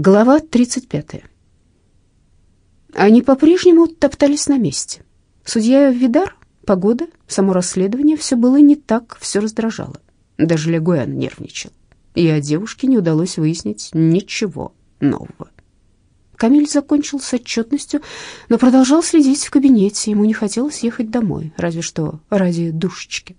Глава 35. Они по-прежнему топтались на месте. Судья Видар, погода, само расследование, все было не так, все раздражало. Даже Легуэн нервничал. И о девушке не удалось выяснить ничего нового. Камиль закончил с отчетностью, но продолжал следить в кабинете. Ему не хотелось ехать домой, разве что ради душечки.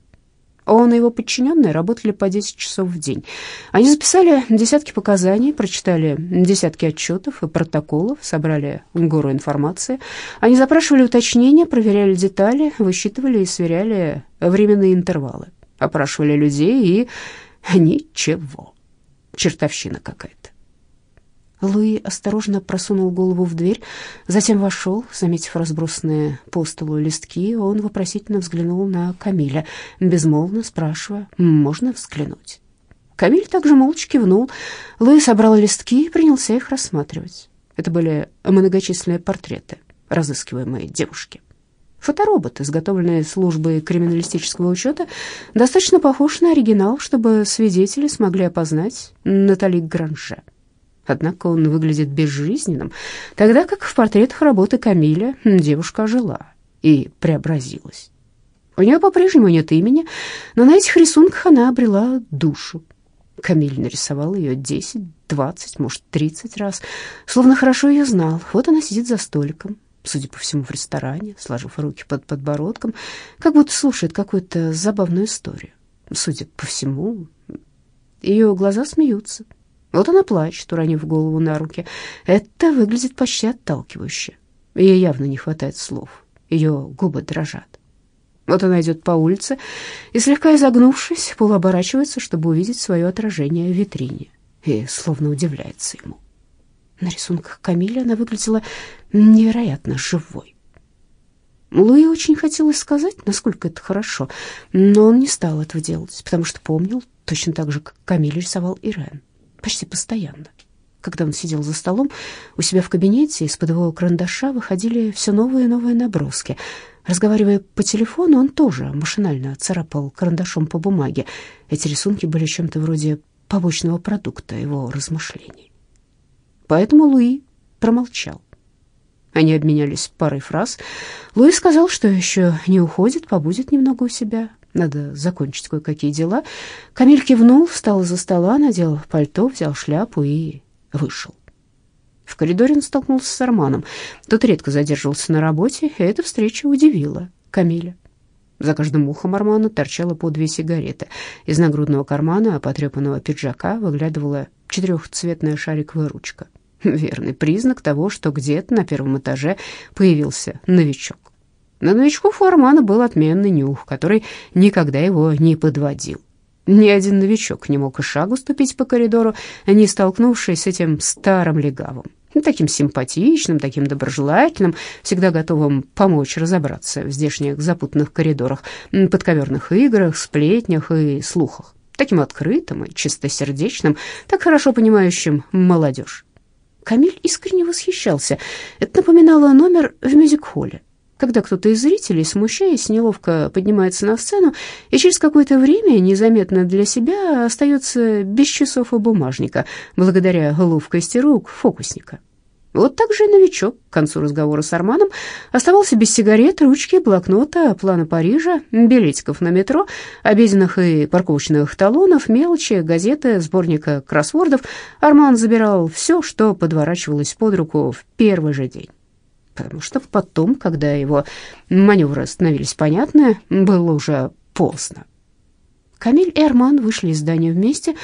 Он и его подчиненные работали по 10 часов в день. Они записали десятки показаний, прочитали десятки отчетов и протоколов, собрали гору информации. Они запрашивали уточнения, проверяли детали, высчитывали и сверяли временные интервалы, опрашивали людей и... ничего. Чертовщина какая-то. Луи осторожно просунул голову в дверь, затем вошел. Заметив разбросанные по столу листки, он вопросительно взглянул на Камиля, безмолвно спрашивая, можно взглянуть. Камиль также молча кивнул. Луи собрал листки и принялся их рассматривать. Это были многочисленные портреты разыскиваемой девушки. Фоторобот, изготовленный службой криминалистического учета, достаточно похож на оригинал, чтобы свидетели смогли опознать Натали Гранже. Однако он выглядит безжизненным, тогда как в портретах работы Камиля девушка ожила и преобразилась. У нее по-прежнему нет имени, но на этих рисунках она обрела душу. Камиль нарисовал ее 10, 20, может, 30 раз, словно хорошо ее знал. Вот она сидит за столиком, судя по всему, в ресторане, сложив руки под подбородком, как будто слушает какую-то забавную историю. Судя по всему, ее глаза смеются. Вот она плачет, уронив голову на руки. Это выглядит почти отталкивающе. Ей явно не хватает слов. Ее губы дрожат. Вот она идет по улице и, слегка изогнувшись, полуоборачивается, чтобы увидеть свое отражение в витрине, и словно удивляется ему. На рисунках Камиля она выглядела невероятно живой. Луи очень хотелось сказать, насколько это хорошо, но он не стал этого делать, потому что помнил, точно так же, как Камиль рисовал Ирен почти постоянно. Когда он сидел за столом у себя в кабинете, из-под его карандаша выходили все новые и новые наброски. Разговаривая по телефону, он тоже машинально царапал карандашом по бумаге. Эти рисунки были чем-то вроде побочного продукта его размышлений. Поэтому Луи промолчал. Они обменялись парой фраз. Луи сказал, что еще не уходит, побудет немного у себя, надо закончить кое-какие дела. Камиль кивнул, встал из-за стола, надел пальто, взял шляпу и вышел. В коридоре он столкнулся с Арманом. Тот редко задерживался на работе, и эта встреча удивила Камиля. За каждым ухом Армана торчало по две сигареты. Из нагрудного кармана потрепанного пиджака выглядывала четырехцветная шариковая ручка. Верный признак того, что где-то на первом этаже появился новичок. На новичков у Армана был отменный нюх, который никогда его не подводил. Ни один новичок не мог и шагу ступить по коридору, не столкнувшись с этим старым легавым. Таким симпатичным, таким доброжелательным, всегда готовым помочь разобраться в здешних запутанных коридорах, подковерных играх, сплетнях и слухах. Таким открытым и чистосердечным, так хорошо понимающим молодежь. Камиль искренне восхищался. Это напоминало номер в мюзик-холле когда кто-то из зрителей, смущаясь, неловко поднимается на сцену и через какое-то время незаметно для себя остается без часов и бумажника, благодаря ловкости рук фокусника. Вот так же и новичок к концу разговора с Арманом оставался без сигарет, ручки, блокнота, плана Парижа, билетиков на метро, обеденных и парковочных талонов, мелочи, газеты, сборника кроссвордов. Арман забирал все, что подворачивалось под руку в первый же день потому что потом, когда его маневры становились понятны, было уже поздно. Камиль и Арман вышли из здания вместе.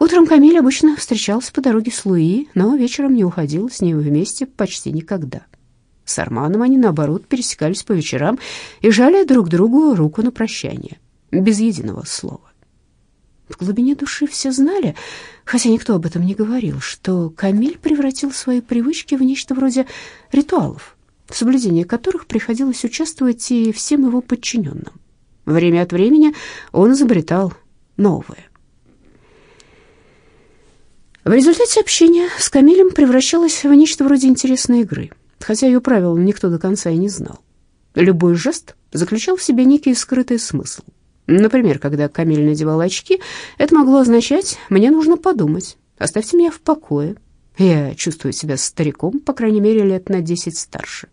Утром Камиль обычно встречался по дороге с Луи, но вечером не уходил с ним вместе почти никогда. С Арманом они, наоборот, пересекались по вечерам и жали друг другу руку на прощание, без единого слова. В глубине души все знали, хотя никто об этом не говорил, что Камиль превратил свои привычки в нечто вроде ритуалов, в соблюдении которых приходилось участвовать и всем его подчиненным. Время от времени он изобретал новые. В результате общения с Камилем превращалось в нечто вроде интересной игры, хотя ее правил никто до конца и не знал. Любой жест заключал в себе некий скрытый смысл. Например, когда Камиль надевал очки, это могло означать «мне нужно подумать, оставьте меня в покое». Я чувствую себя стариком, по крайней мере, лет на десять старше.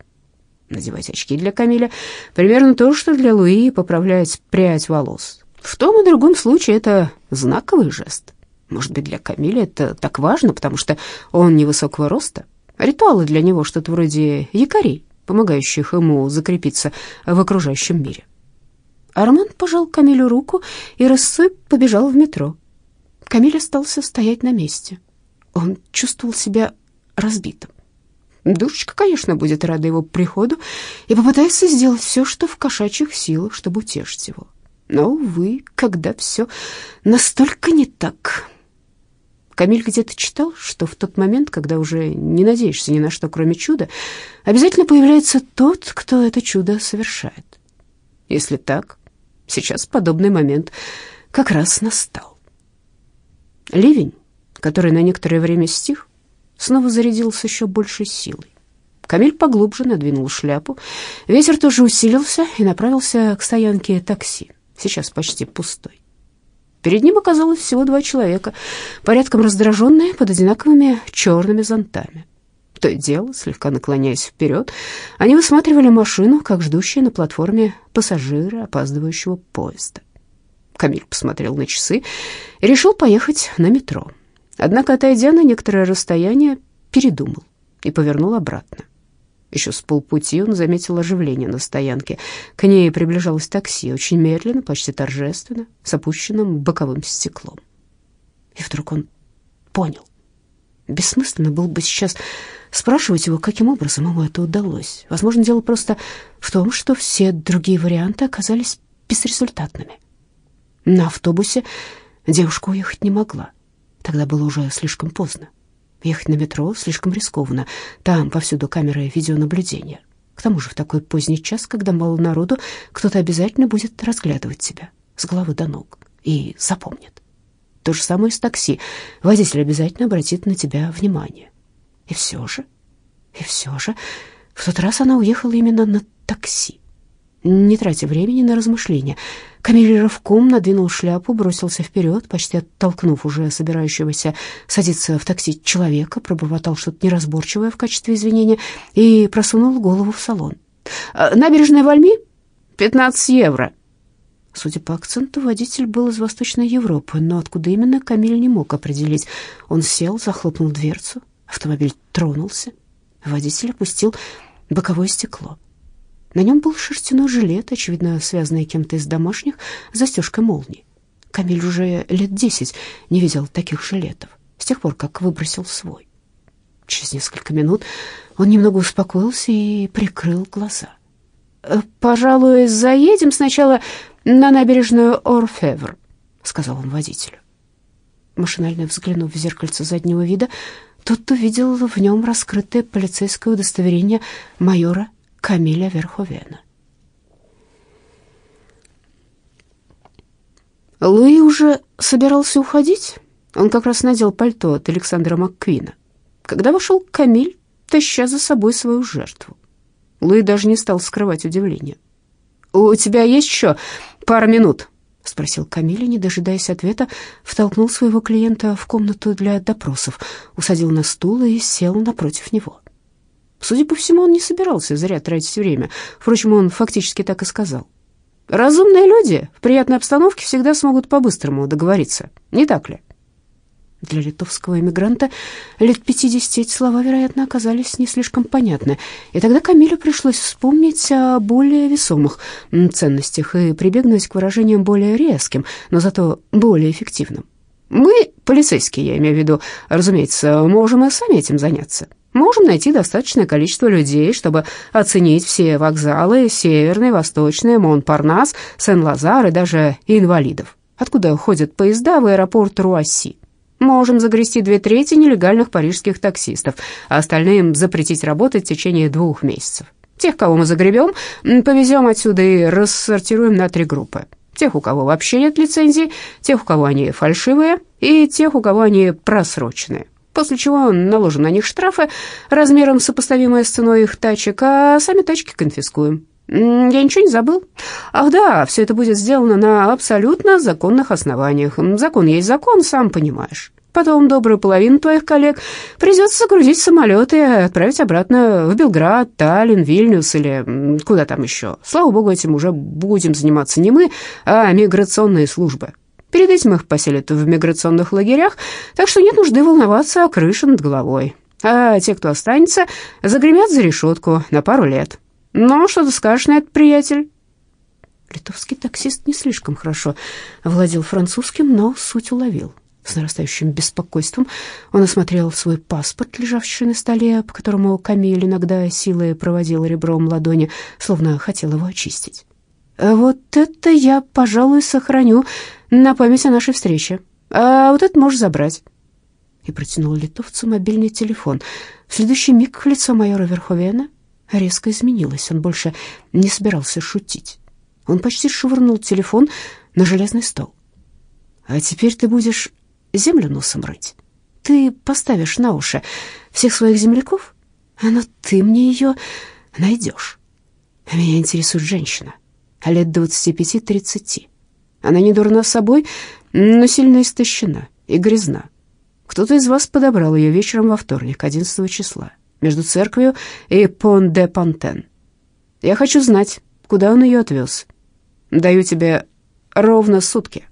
Надевать очки для Камиля примерно то, что для Луи поправлять прядь волос. В том и другом случае это знаковый жест. Может быть, для Камиля это так важно, потому что он невысокого роста. Ритуалы для него что-то вроде якорей, помогающих ему закрепиться в окружающем мире. Арман пожал Камилю руку и рысцой побежал в метро. Камиль остался стоять на месте. Он чувствовал себя разбитым. Душечка, конечно, будет рада его приходу и попытается сделать все, что в кошачьих силах, чтобы утешить его. Но, увы, когда все настолько не так. Камиль где-то читал, что в тот момент, когда уже не надеешься ни на что, кроме чуда, обязательно появляется тот, кто это чудо совершает. Если так, сейчас подобный момент как раз настал. Ливень, который на некоторое время стих, снова зарядился еще большей силой. Камиль поглубже надвинул шляпу. Ветер тоже усилился и направился к стоянке такси, сейчас почти пустой. Перед ним оказалось всего два человека, порядком раздраженные под одинаковыми черными зонтами. То и дело, слегка наклоняясь вперед, они высматривали машину, как ждущие на платформе пассажира опаздывающего поезда. Камиль посмотрел на часы и решил поехать на метро. Однако, отойдя на некоторое расстояние, передумал и повернул обратно. Еще с полпути он заметил оживление на стоянке. К ней приближалось такси, очень медленно, почти торжественно, с опущенным боковым стеклом. И вдруг он понял. Бессмысленно было бы сейчас спрашивать его, каким образом ему это удалось. Возможно, дело просто в том, что все другие варианты оказались безрезультатными. На автобусе девушка уехать не могла. Тогда было уже слишком поздно. Ехать на метро слишком рискованно. Там повсюду камеры видеонаблюдения. К тому же в такой поздний час, когда мало народу, кто-то обязательно будет разглядывать тебя с головы до ног и запомнит. То же самое с такси. Водитель обязательно обратит на тебя внимание. И все же, и все же, в тот раз она уехала именно на такси. Не тратя времени на размышления, Камиль рывком надвинул шляпу, бросился вперед, почти оттолкнув уже собирающегося садиться в такси человека, пробормотал что-то неразборчивое в качестве извинения и просунул голову в салон. «А, «Набережная Вальми? 15 евро». Судя по акценту, водитель был из Восточной Европы, но откуда именно, Камиль не мог определить. Он сел, захлопнул дверцу, автомобиль тронулся. Водитель опустил боковое стекло. На нем был шерстяной жилет, очевидно, связанный кем-то из домашних, застежкой молнии. Камиль уже лет десять не видел таких жилетов, с тех пор, как выбросил свой. Через несколько минут он немного успокоился и прикрыл глаза. «Э, «Пожалуй, заедем сначала на набережную Орфевр», — сказал он водителю. Машинально взглянув в зеркальце заднего вида, тот увидел в нем раскрытое полицейское удостоверение майора Камиля Верховена. Луи уже собирался уходить. Он как раз надел пальто от Александра Макквина. Когда вошел Камиль, таща за собой свою жертву. Луи даже не стал скрывать удивление. «У тебя есть еще пара минут?» — спросил Камиль, не дожидаясь ответа, втолкнул своего клиента в комнату для допросов, усадил на стул и сел напротив него. Судя по всему, он не собирался зря тратить время. Впрочем, он фактически так и сказал. «Разумные люди в приятной обстановке всегда смогут по-быстрому договориться, не так ли?» Для литовского эмигранта лет пятидесяти эти слова, вероятно, оказались не слишком понятны, и тогда Камилю пришлось вспомнить о более весомых ценностях и прибегнуть к выражениям более резким, но зато более эффективным. «Мы, полицейские, я имею в виду, разумеется, можем и сами этим заняться». Можем найти достаточное количество людей, чтобы оценить все вокзалы, Северный, Восточный, Монпарнас, Сен-Лазар и даже инвалидов, откуда ходят поезда в аэропорт Руасси. Можем загрести две трети нелегальных парижских таксистов, а остальным запретить работать в течение двух месяцев. Тех, кого мы загребем, повезем отсюда и рассортируем на три группы. Тех, у кого вообще нет лицензии, тех, у кого они фальшивые, и тех, у кого они просроченные после чего наложим на них штрафы размером сопоставимые с ценой их тачек, а сами тачки конфискуем. Я ничего не забыл? Ах да, все это будет сделано на абсолютно законных основаниях. Закон есть закон, сам понимаешь. Потом добрую половину твоих коллег придется загрузить в самолет и отправить обратно в Белград, Таллин, Вильнюс или куда там еще. Слава богу, этим уже будем заниматься не мы, а миграционные службы. Перед этим их поселят в миграционных лагерях, так что нет нужды волноваться о крыше над головой. А те, кто останется, загремят за решетку на пару лет. Ну, что ты скажешь на это, приятель?» Литовский таксист не слишком хорошо владел французским, но суть уловил. С нарастающим беспокойством он осмотрел свой паспорт, лежавший на столе, по которому Камиль иногда силой проводил ребром ладони, словно хотел его очистить. «Вот это я, пожалуй, сохраню на память о нашей встрече. А вот это можешь забрать». И протянул литовцу мобильный телефон. В следующий миг лицо майора Верховена резко изменилось. Он больше не собирался шутить. Он почти швырнул телефон на железный стол. «А теперь ты будешь землю носом рыть. Ты поставишь на уши всех своих земляков, но ты мне ее найдешь. Меня интересует женщина, лет двадцати пяти-тридцати. Она не дурна собой, но сильно истощена и грязна. Кто-то из вас подобрал ее вечером во вторник, 11 числа, между церковью и Пон-де-Пантен. Я хочу знать, куда он ее отвез. Даю тебе ровно сутки.